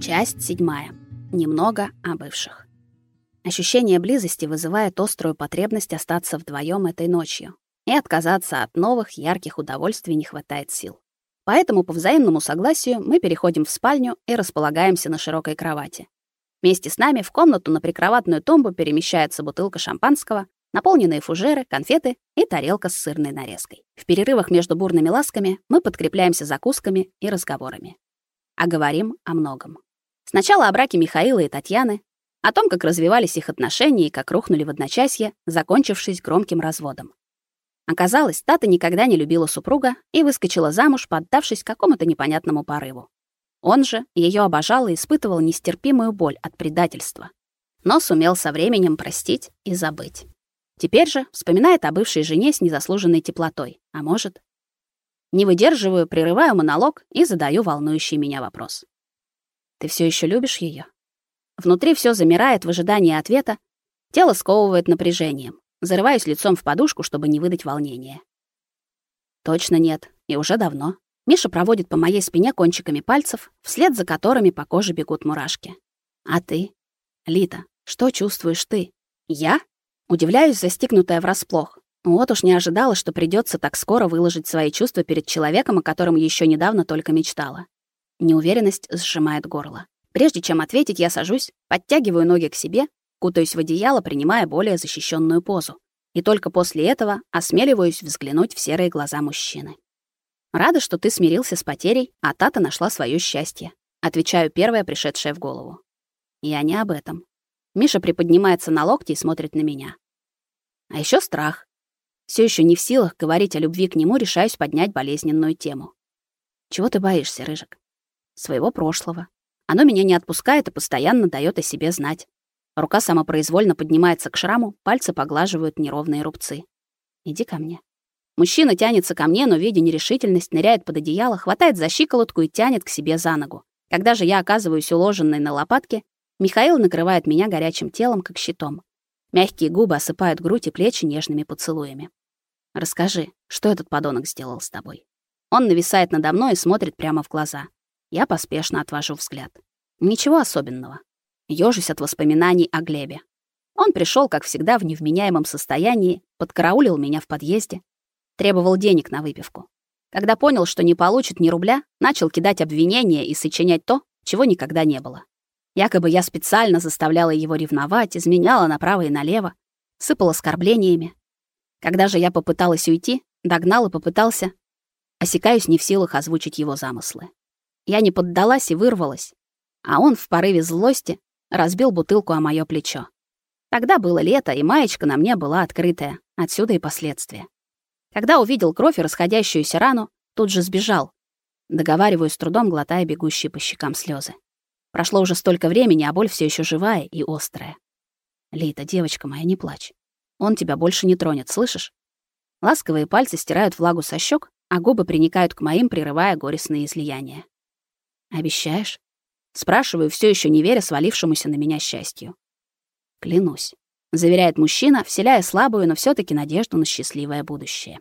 Часть седьмая. Немного о бывших. Ощущение близости вызывает острую потребность остаться вдвоем этой ночью. И отказаться от новых ярких удовольствий не хватает сил. Поэтому по взаимному согласию мы переходим в спальню и располагаемся на широкой кровати. Вместе с нами в комнату на прикроватную тумбу перемещается бутылка шампанского, наполненные фужеры, конфеты и тарелка с сырной нарезкой. В перерывах между бурными ласками мы подкрепляемся закусками и разговорами. А говорим о многом. Сначала о браке Михаила и Татьяны, о том, как развивались их отношения и как рухнули в одночасье, закончившись громким разводом. Оказалось, Тата никогда не любила супруга и выскочила замуж, поддавшись какому-то непонятному порыву. Он же ее обожал и испытывал нестерпимую боль от предательства, но сумел со временем простить и забыть. Теперь же вспоминает о бывшей жене с незаслуженной теплотой, а может, не выдерживаю, прерываю монолог и задаю волнующий меня вопрос. Ты все еще любишь ее? Внутри все замирает в ожидании ответа, тело сковывает напряжением. Зарываюсь лицом в подушку, чтобы не выдать волнения. Точно нет, и уже давно. Миша проводит по моей спине кончиками пальцев, вслед за которыми по коже бегут мурашки. А ты? Лита, что чувствуешь ты? Я? Удивляюсь, застигнутая врасплох. Вот уж не ожидала, что придется так скоро выложить свои чувства перед человеком, о котором еще недавно только мечтала. Неуверенность сжимает горло. Прежде чем ответить, я сажусь, подтягиваю ноги к себе, кутаюсь в одеяло, принимая более защищенную позу. И только после этого осмеливаюсь взглянуть в серые глаза мужчины. Рада, что ты смирился с потерей, а Тата нашла свое счастье. Отвечаю первое, пришедшее в голову. Я не об этом. Миша приподнимается на локти и смотрит на меня. А еще страх. Все еще не в силах говорить о любви к нему, решаюсь поднять болезненную тему. Чего ты боишься, Рыжик? Своего прошлого. Оно меня не отпускает и постоянно дает о себе знать. Рука самопроизвольно поднимается к шраму, пальцы поглаживают неровные рубцы. Иди ко мне. Мужчина тянется ко мне, но, видя нерешительность, ныряет под одеяло, хватает за щиколотку и тянет к себе за ногу. Когда же я оказываюсь уложенной на лопатке, Михаил накрывает меня горячим телом, как щитом. Мягкие губы осыпают грудь и плечи нежными поцелуями. «Расскажи, что этот подонок сделал с тобой?» Он нависает надо мной и смотрит прямо в глаза. Я поспешно отвожу взгляд. Ничего особенного. Ёжусь от воспоминаний о Глебе. Он пришел, как всегда, в невменяемом состоянии, подкараулил меня в подъезде, требовал денег на выпивку. Когда понял, что не получит ни рубля, начал кидать обвинения и сочинять то, чего никогда не было. Якобы я специально заставляла его ревновать, изменяла направо и налево, сыпала оскорблениями. Когда же я попыталась уйти, догнал и попытался, осекаюсь не в силах озвучить его замыслы. Я не поддалась и вырвалась, а он в порыве злости разбил бутылку о моё плечо. Тогда было лето, и маечка на мне была открытая, отсюда и последствия. Когда увидел кровь и расходящуюся рану, тут же сбежал. Договариваю с трудом, глотая бегущие по щекам слезы. Прошло уже столько времени, а боль все еще живая и острая. Лита, девочка моя, не плачь. Он тебя больше не тронет, слышишь? Ласковые пальцы стирают влагу со щек, а губы приникают к моим, прерывая горестные излияния. Обещаешь? Спрашиваю, все еще не веря свалившемуся на меня счастью. Клянусь, заверяет мужчина, вселяя слабую, но все таки надежду на счастливое будущее.